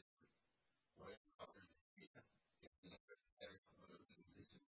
with what is covered in the next area of the listing.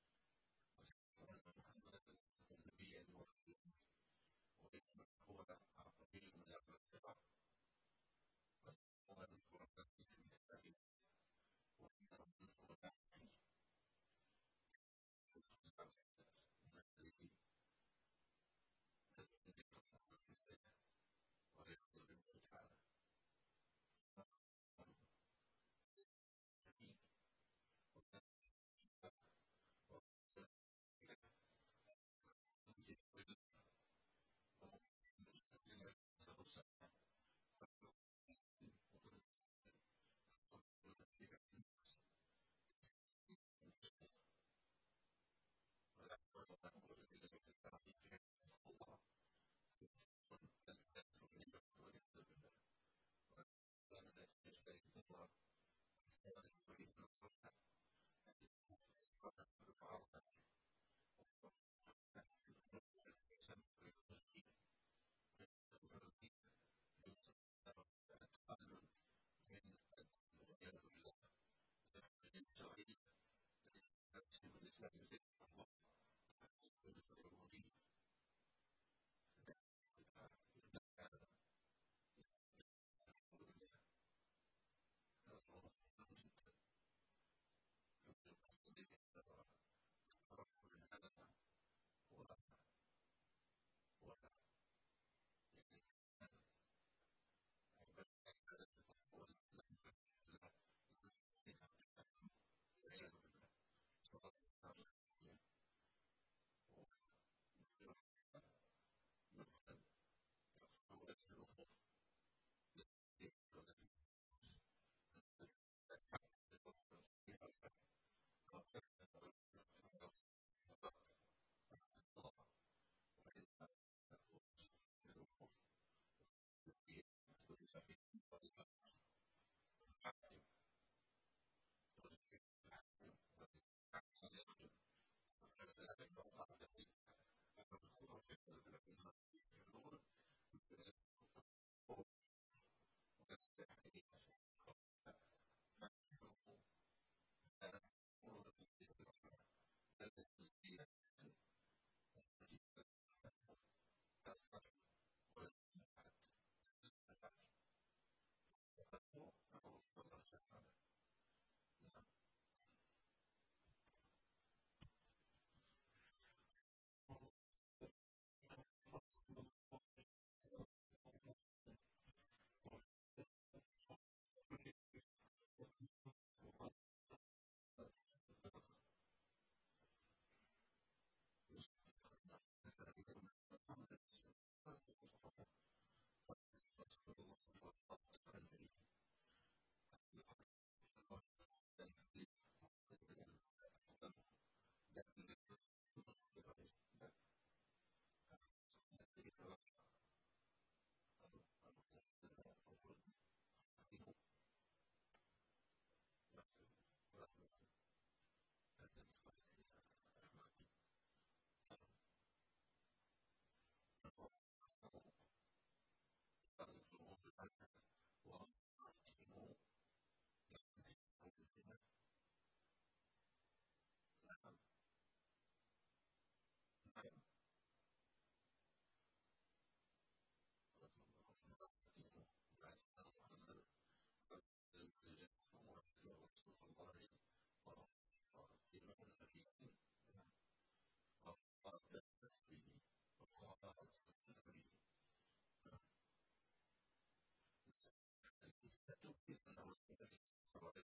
har et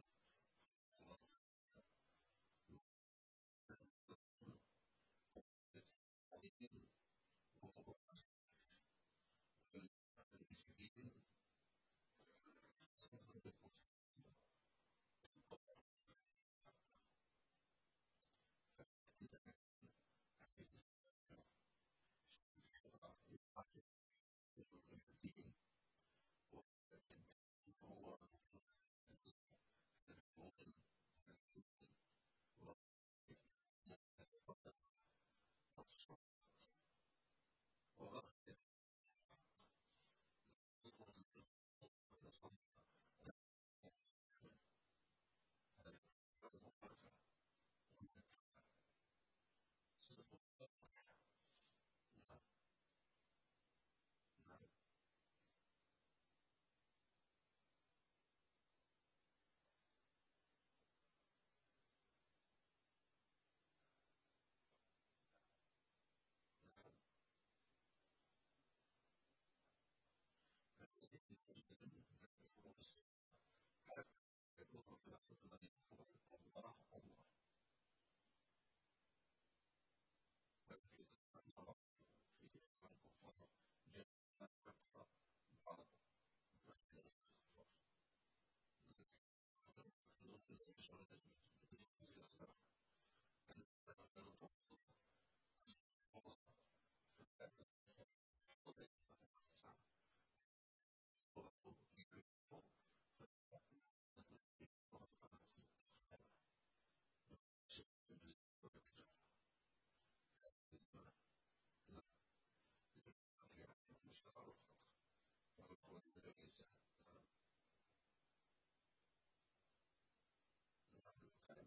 is that uh,